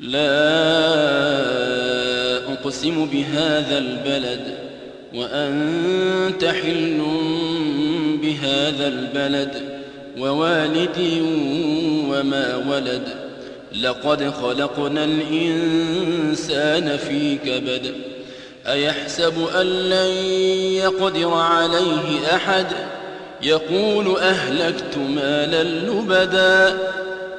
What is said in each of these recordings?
لا أقسم بهذا البلد وأنت حل بهذا البلد ووالد وما ولد. لقد خلقنا الإنسان في كبد. أيحسب أن لن يقدر عليه أحد؟ يقول أهلكت مالا لبدا.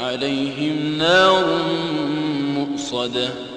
عليهم نار مؤصدة.